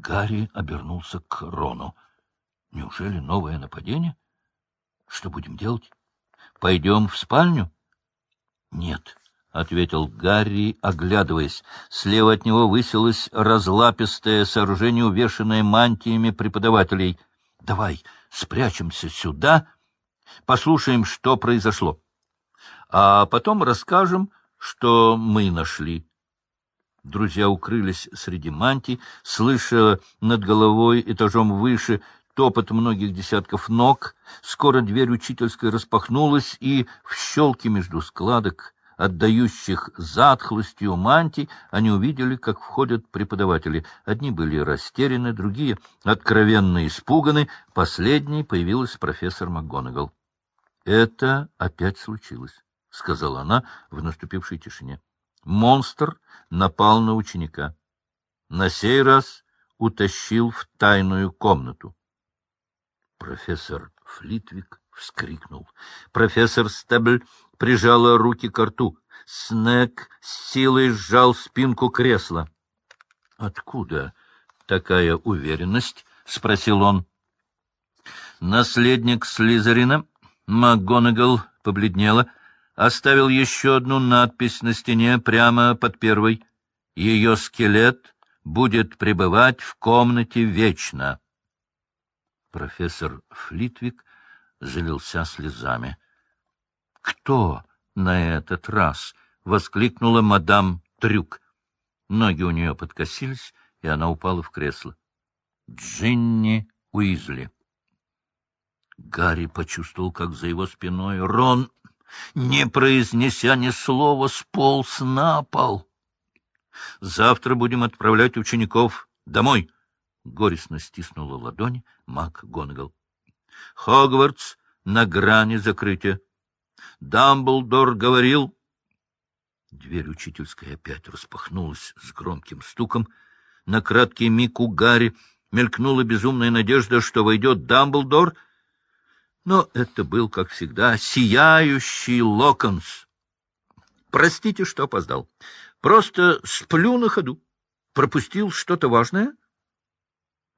Гарри обернулся к Рону. Неужели новое нападение? Что будем делать? Пойдем в спальню? Нет, — ответил Гарри, оглядываясь. Слева от него высилось разлапистое сооружение, увешанное мантиями преподавателей. — Давай спрячемся сюда, послушаем, что произошло. А потом расскажем, что мы нашли. Друзья укрылись среди мантий, слыша над головой этажом выше топот многих десятков ног. Скоро дверь учительской распахнулась, и в щелке между складок отдающих затхлостью мантий, они увидели, как входят преподаватели. Одни были растеряны, другие откровенно испуганы. Последней появилась профессор МакГонагал. — Это опять случилось, — сказала она в наступившей тишине. Монстр напал на ученика. На сей раз утащил в тайную комнату. Профессор Флитвик вскрикнул. Профессор Стебль прижала руки к рту. Снег с силой сжал спинку кресла. — Откуда такая уверенность? — спросил он. Наследник Слизерина, МакГонагал, побледнела, оставил еще одну надпись на стене прямо под первой. Ее скелет будет пребывать в комнате вечно. Профессор Флитвик залился слезами. — Кто на этот раз? — воскликнула мадам Трюк. Ноги у нее подкосились, и она упала в кресло. — Джинни Уизли. Гарри почувствовал, как за его спиной Рон, не произнеся ни слова, сполз на пол. — Завтра будем отправлять учеников домой. — горестно стиснула ладони Мак Гонагал. — Хогвартс на грани закрытия. Дамблдор говорил... Дверь учительской опять распахнулась с громким стуком. На краткий миг у Гарри мелькнула безумная надежда, что войдет Дамблдор, но это был, как всегда, сияющий Локонс. Простите, что опоздал. Просто сплю на ходу. Пропустил что-то важное?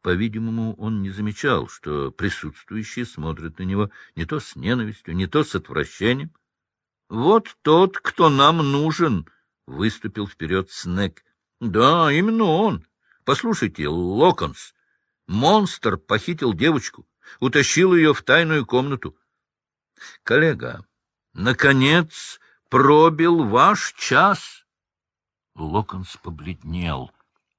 По-видимому, он не замечал, что присутствующие смотрят на него не то с ненавистью, не то с отвращением. — Вот тот, кто нам нужен, — выступил вперед Снег. — Да, именно он. Послушайте, Локонс, монстр похитил девочку, утащил ее в тайную комнату. — Коллега, наконец пробил ваш час. Локонс побледнел.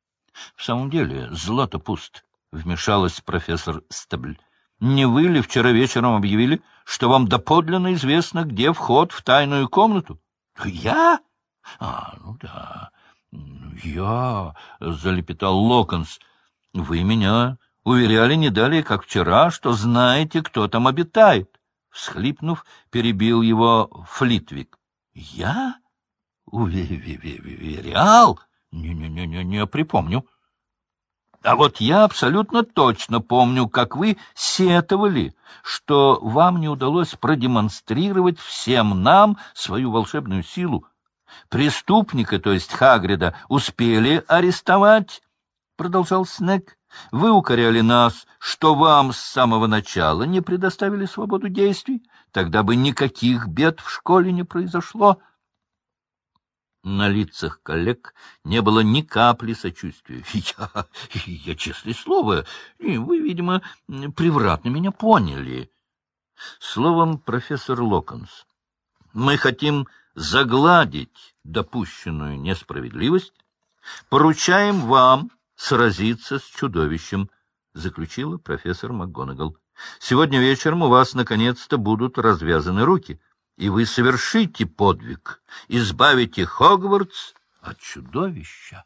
— В самом деле, злато пуст вмешалась профессор Стебль. — Не вы ли вчера вечером объявили, что вам доподлинно известно, где вход в тайную комнату? — Я? — А, ну да, я, — залепетал Локонс. — Вы меня уверяли не далее, как вчера, что знаете, кто там обитает. Всхлипнув, перебил его Флитвик. — Я? Уверял? Не-не-не, не припомню. А вот я абсолютно точно помню, как вы сетовали, что вам не удалось продемонстрировать всем нам свою волшебную силу. Преступника, то есть Хагрида, успели арестовать, — продолжал Снег. Вы укоряли нас, что вам с самого начала не предоставили свободу действий, тогда бы никаких бед в школе не произошло. — на лицах коллег не было ни капли сочувствия. Я, я честное слово, вы, видимо, превратно меня поняли. Словом, профессор Локонс, мы хотим загладить допущенную несправедливость, поручаем вам сразиться с чудовищем, заключила профессор МакГонагал. Сегодня вечером у вас наконец-то будут развязаны руки — и вы совершите подвиг, избавите Хогвартс от чудовища.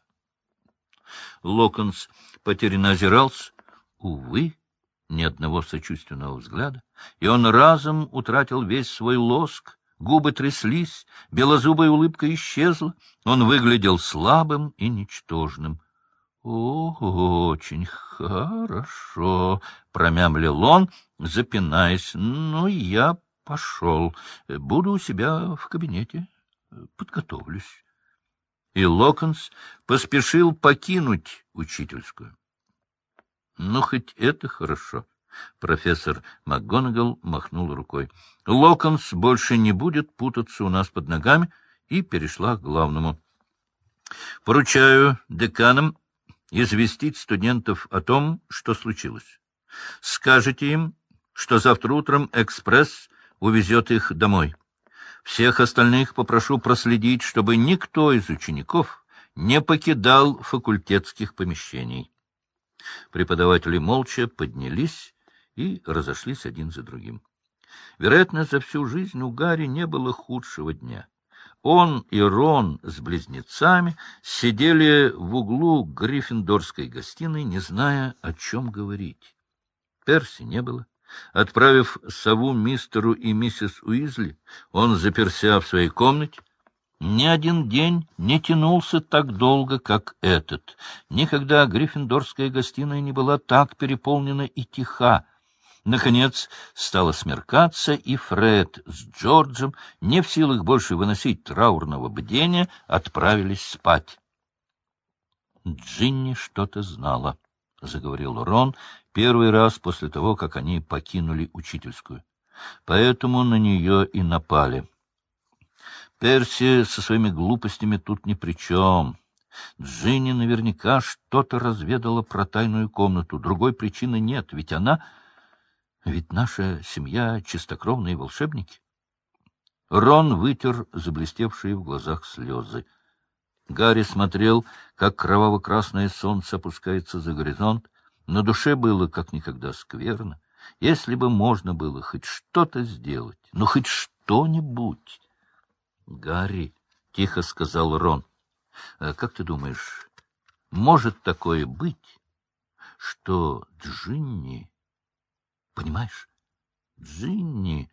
Локонс потерянно озирался. Увы, ни одного сочувственного взгляда, и он разом утратил весь свой лоск, губы тряслись, белозубая улыбка исчезла, он выглядел слабым и ничтожным. — Очень хорошо, — промямлил он, запинаясь, — ну, я Пошел. Буду у себя в кабинете. Подготовлюсь. И Локонс поспешил покинуть учительскую. Ну, хоть это хорошо. Профессор МакГонагал махнул рукой. Локонс больше не будет путаться у нас под ногами, и перешла к главному. Поручаю деканам известить студентов о том, что случилось. Скажите им, что завтра утром экспресс увезет их домой. Всех остальных попрошу проследить, чтобы никто из учеников не покидал факультетских помещений. Преподаватели молча поднялись и разошлись один за другим. Вероятно, за всю жизнь у Гарри не было худшего дня. Он и Рон с близнецами сидели в углу гриффиндорской гостиной, не зная, о чем говорить. Перси не было. Отправив сову мистеру и миссис Уизли, он заперся в своей комнате. Ни один день не тянулся так долго, как этот. Никогда гриффиндорская гостиная не была так переполнена и тиха. Наконец стало смеркаться, и Фред с Джорджем, не в силах больше выносить траурного бдения, отправились спать. Джинни что-то знала, — заговорил Рон первый раз после того, как они покинули учительскую. Поэтому на нее и напали. Перси со своими глупостями тут ни при чем. Джинни наверняка что-то разведала про тайную комнату. Другой причины нет, ведь она ведь наша семья — чистокровные волшебники. Рон вытер заблестевшие в глазах слезы. Гарри смотрел, как кроваво-красное солнце опускается за горизонт. На душе было как никогда скверно. Если бы можно было хоть что-то сделать, ну хоть что-нибудь. — Гарри, — тихо сказал Рон, — как ты думаешь, может такое быть, что Джинни Понимаешь? Джинни...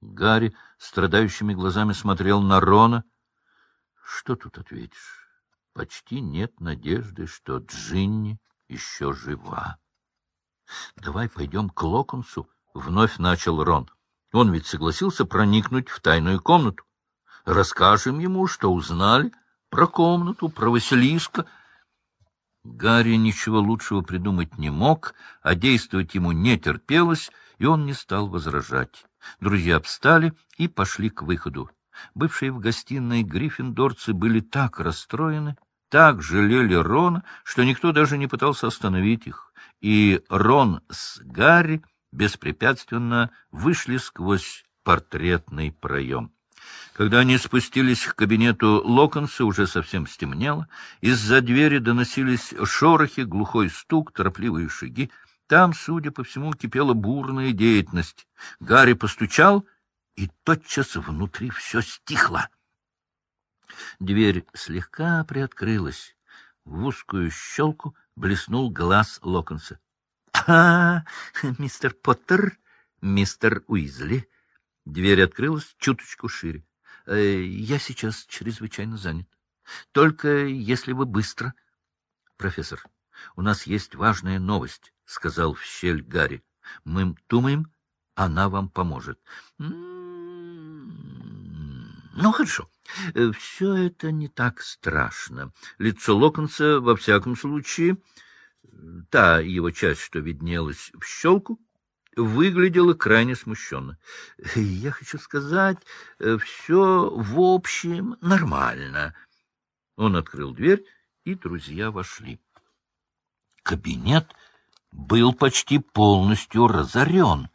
Гарри страдающими глазами смотрел на Рона. Что тут ответишь? Почти нет надежды, что Джинни еще жива. — Давай пойдем к Локонсу, — вновь начал Рон. Он ведь согласился проникнуть в тайную комнату. Расскажем ему, что узнали про комнату, про Василиска, — Гарри ничего лучшего придумать не мог, а действовать ему не терпелось, и он не стал возражать. Друзья встали и пошли к выходу. Бывшие в гостиной гриффиндорцы были так расстроены, так жалели Рона, что никто даже не пытался остановить их, и Рон с Гарри беспрепятственно вышли сквозь портретный проем. Когда они спустились к кабинету Локонса, уже совсем стемнело. Из-за двери доносились шорохи, глухой стук, торопливые шаги. Там, судя по всему, кипела бурная деятельность. Гарри постучал, и тотчас внутри все стихло. Дверь слегка приоткрылась. В узкую щелку блеснул глаз Локонса. — А, мистер Поттер, мистер Уизли. Дверь открылась чуточку шире. Э, я сейчас чрезвычайно занят. Только если вы быстро... Профессор, у нас есть важная новость, — сказал в щель Гарри. Мы думаем, она вам поможет. Ну, хорошо. Э, Все это не так страшно. Лицо Локонса, во всяком случае, та его часть, что виднелась в щелку, выглядела крайне смущенно. — Я хочу сказать, э, все в общем нормально. Он открыл дверь, и друзья вошли. Кабинет был почти полностью разорен.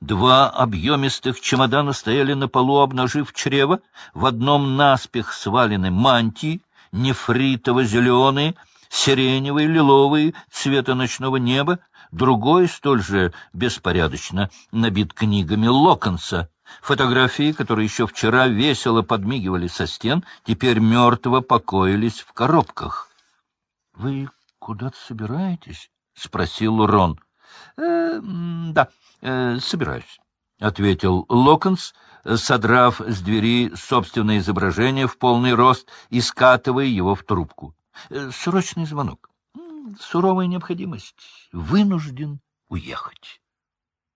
Два объемистых чемодана стояли на полу, обнажив чрево. В одном наспех свалены мантии, нефритово-зеленые, сиреневые, лиловые, цвета ночного неба, другой, столь же беспорядочно, набит книгами Локонса. Фотографии, которые еще вчера весело подмигивали со стен, теперь мертво покоились в коробках. — Вы куда-то собираетесь? — спросил Рон. «Э, — Да, э, собираюсь, — ответил Локонс, содрав с двери собственное изображение в полный рост и скатывая его в трубку. Э, — Срочный звонок суровая необходимость, вынужден уехать.